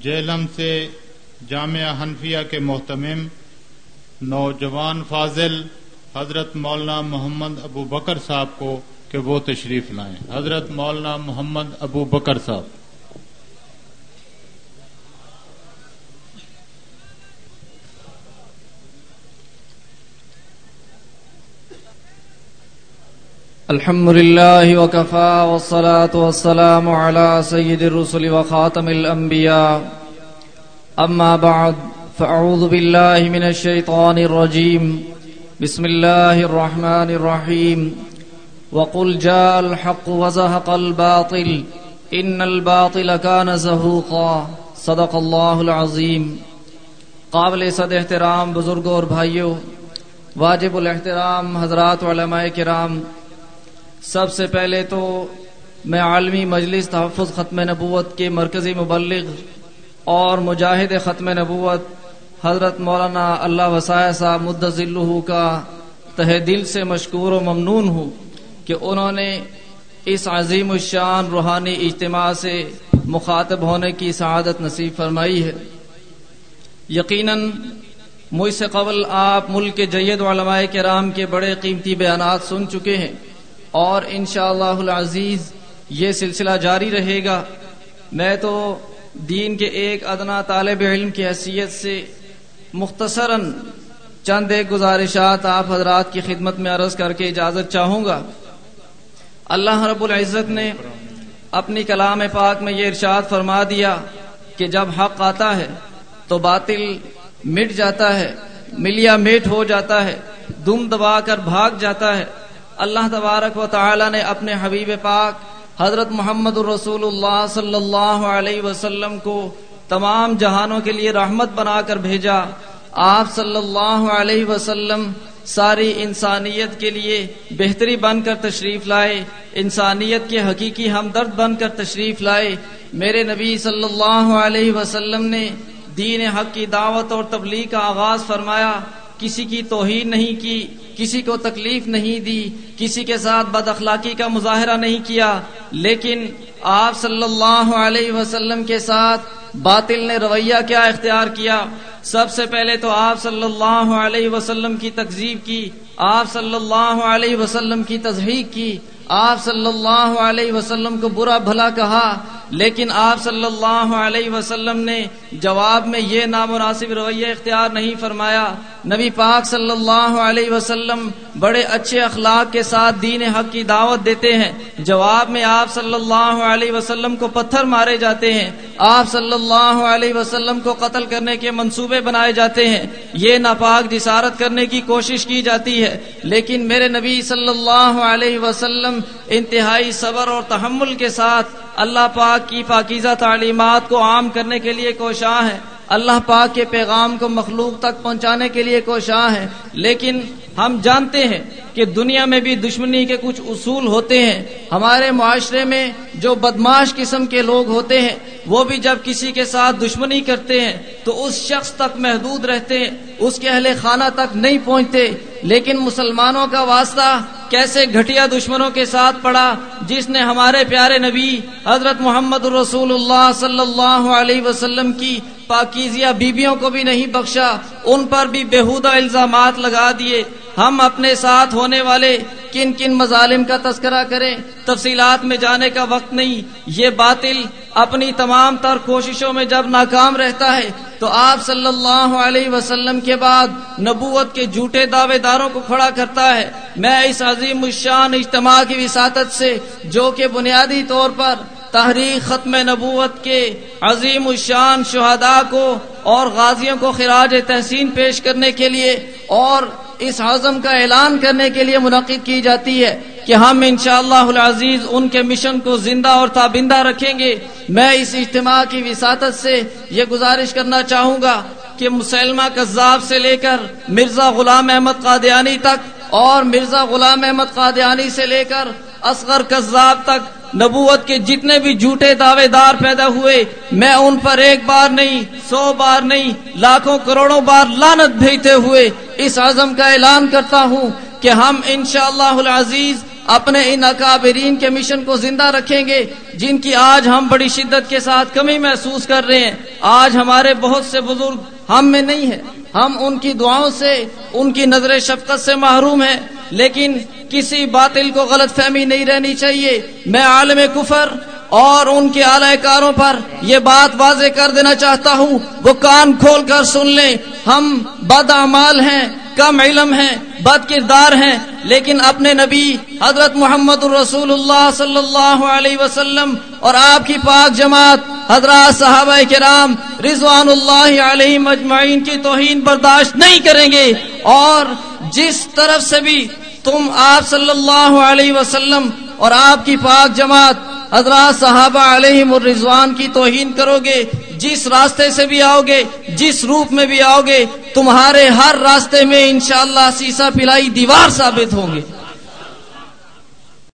جیلم سے جامعہ حنفیہ کے محتمم نوجوان فاضل حضرت مولانا محمد ابو بکر صاحب کو کہ وہ تشریف لائیں۔ حضرت مولانا محمد ابو بکر صاحب۔ الحمد لله وكفى والصلاة والسلام على سيد الرسل وخاتم الأنبياء. أما بعد، فأعوذ بالله من الشيطان الرجيم. بسم الله الرحمن الرحيم. وقل جاء الحق وزهق الباطل. إن الباطل كان زهوقا. صدق الله العظيم. قابل صد احترام بزرگوں اور بھائیوں، واجب الاحترام حضرات علماء کرام سب سے پہلے تو میں عالمی مجلس تحفظ ختم نبوت کے مرکزی مبلغ اور مجاہد ختم نبوت حضرت مولانا اللہ وسائے صاحب مدذل کا تہ دل سے مشکور و ممنون ہوں کہ انہوں نے اس عظیم الشان روحانی اجتماع سے مخاطب ہونے کی سعادت نصیب فرمائی ہے۔ یقیناً مجھ سے قبل آپ ملک کے جید علماء کرام کے بڑے قیمتی بیانات سن چکے ہیں۔ اور انشاءاللہ اللہ العزیز یہ سلسلہ جاری رہے گا۔ میں تو دین کے ایک ادنا طالب علم کی حیثیت سے مختصراً چند ایک گزارشات آپ حضرات کی خدمت میں عرض کر کے اجازت چاہوں گا۔ اللہ رب العزت نے اپنی کلام پاک میں یہ ارشاد فرما دیا کہ جب حق آتا ہے تو باطل مٹ جاتا ہے ملیا میٹ ہو جاتا ہے، دم دبا کر بھاگ جاتا ہے۔ اللہ تبارک و تعالی نے اپنے حبیب پاک حضرت محمد الرسول اللہ صلی اللہ علیہ وسلم کو تمام جہانوں کے لیے رحمت بنا کر بھیجا۔ آپ صلی اللہ علیہ وسلم ساری انسانیت کے لیے بہتری بن کر تشریف لائے، انسانیت کے حقیقی ہمدرد بن کر تشریف لائے۔ میرے نبی صلی اللہ علیہ وسلم نے دین حق کی دعوت اور تبلیغ کا آغاز فرمایا۔ کسی کی توہین نہیں کی، کسی کو تکلیف نہیں دی، کسی کے ساتھ بد اخلاقی کا مظاہرہ نہیں کیا۔ لیکن آپ صلی اللہ علیہ وسلم کے ساتھ باطل نے رویہ کیا اختیار کیا۔ سب سے پہلے تو آپ صلی اللہ علیہ وسلم کی تکذیب کی۔ آپ صلی اللہ علیہ وسلم کی تصحیق کی، آپ صلی اللہ علیہ وسلم کو برا بھلا کہا، لیکن آپ صلی اللہ علیہ وسلم نے جواب میں یہ نامناسب رویہ اختیار نہیں فرمایا۔ نبی پاک صلی اللہ علیہ وسلم بڑے اچھے اخلاق کے ساتھ دین حق کی دعوت دیتے ہیں۔ جواب میں آپ صلی اللہ علیہ وسلم کو پتھر مارے جاتے ہیں۔ آپ صلی اللہ علیہ وسلم کو قتل کرنے کے منصوبے بنائے جاتے ہیں۔ یہ ناپاک جسارت کرنے کی کوشش کی جاتی ہے۔ لیکن میرے نبی صلی اللہ علیہ وسلم انتہائی صبر اور تحمل کے ساتھ اللہ پاک کی پاکیزہ تعلیمات کو عام کرنے کے لیے کوشاں ہے۔ اللہ پاک کے پیغام کو مخلوق تک پہنچانے کے لیے کوشاں ہے۔ لیکن ہم جانتے ہیں کہ دنیا میں بھی دشمنی کے کچھ اصول ہوتے ہیں۔ ہمارے معاشرے میں جو بدماش قسم کے لوگ ہوتے ہیں، وہ بھی جب کسی کے ساتھ دشمنی کرتے ہیں تو اس شخص تک محدود رہتے، اس کے اہل خانہ تک نہیں پہنچتے۔ لیکن مسلمانوں کا واسطہ کیسے گھٹیا دشمنوں کے ساتھ پڑا جس نے ہمارے پیارے نبی حضرت محمد رسول اللہ صلی اللہ علیہ وسلم کی پاکیزیہ بیبیوں کو بھی نہیں بخشا، ان پر بھی بےحودہ الزامات لگا دیے۔ ہم اپنے ساتھ ہونے والے کن کن مظالم کا تذکرہ کریں، تفصیلات میں جانے کا وقت نہیں، یہ باطل اپنی تمام تر کوششوں میں جب ناکام رہتا ہے، تو آپ صلی اللہ علیہ وسلم کے بعد نبوت کے جھوٹے دعوے داروں کو کھڑا کرتا ہے۔ میں اس عظیم الشان اجتماع کی وساطت سے، جو کہ بنیادی طور پر تحریک ختم نبوت کے عظیم الشان شہداء کو اور غازیوں کو خراج تحسین پیش کرنے کے لیے اور اس عزم کا اعلان کرنے کے لیے منعقد کی جاتی ہے کہ ہم انشاءاللہ اللہ العزیز ان کے مشن کو زندہ اور تابندہ رکھیں گے۔ میں اس اجتماع کی وساطت سے یہ گزارش کرنا چاہوں گا کہ مسلمہ کذاب سے لے کر مرزا غلام احمد قادیانی تک اور مرزا غلام احمد قادیانی سے لے کر اصغر کذاب تک نبوت کے جتنے بھی جھوٹے دعوے دار پیدا ہوئے، میں ان پر ایک بار نہیں، سو بار نہیں، لاکھوں کروڑوں بار لانت بھیجتے ہوئے اس عزم کا اعلان کرتا ہوں کہ ہم انشاءاللہ اللہ العزیز اپنے ان اکابرین کے مشن کو زندہ رکھیں گے، جن کی آج ہم بڑی شدت کے ساتھ کمی محسوس کر رہے ہیں۔ آج ہمارے بہت سے بزرگ ہم میں نہیں ہیں۔ ہم ان کی دعاؤں سے، ان کی نظر شفقت سے محروم ہیں۔ لیکن کسی باطل کو غلط فہمی نہیں رہنی چاہیے۔ میں عالم کفر اور ان کے اعلی کاروں پر یہ بات واضح کر دینا چاہتا ہوں۔ وہ کان کھول کر سن لیں۔ ہم بد اعمال ہیں، کم علم ہیں، بد کردار ہیں، لیکن اپنے نبی حضرت محمد الرسول اللہ صلی اللہ علیہ وسلم اور آپ کی پاک جماعت، حضرات صحابہ کرام، رضوان اللہ علیہ مجمعین کی توہین برداشت نہیں کریں گے۔ اور جس طرف سے بھی تم آپ صلی اللہ علیہ وسلم اور آپ کی پاک جماعت حضرات صحابہ علیہ الرضوان کی توہین کرو گے، جس راستے سے بھی آؤ گے، جس روپ میں بھی آؤ گے، تمہارے ہر راستے میں انشاءاللہ سیسا پلائی دیوار ثابت ہوں گے۔